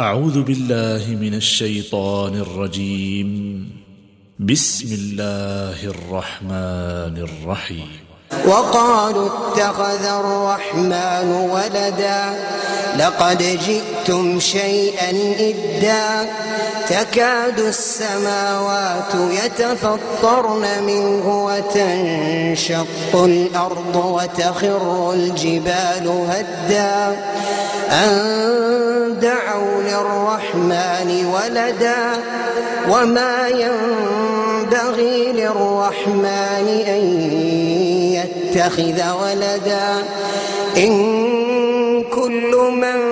أعوذ بالله من الشيطان الرجيم. بسم الله الرحمن الرحيم. وقالوا اتخذ الرحمن ولدا. لقد جئتم شيئا إدا. تكاد السماوات يتفطرن منه وتنشق الأرض وتخر الجبال هدا. أن للرحمن ولدا وما ينبغي للرحمن أن يتخذ ولدا إن كل من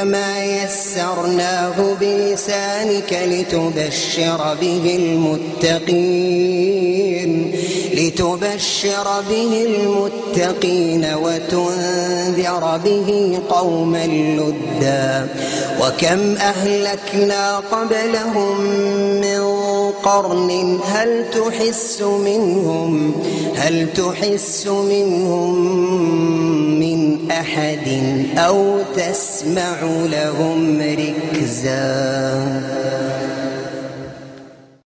فإنما يسرناه بلسانك لتبشر به المتقين لتبشر به المتقين وتنذر به قوما لدا. وكم أهلكنا قبلهم من قرن هل تحس منهم هل تحس منهم من أحد أو تسمع لهم ركزا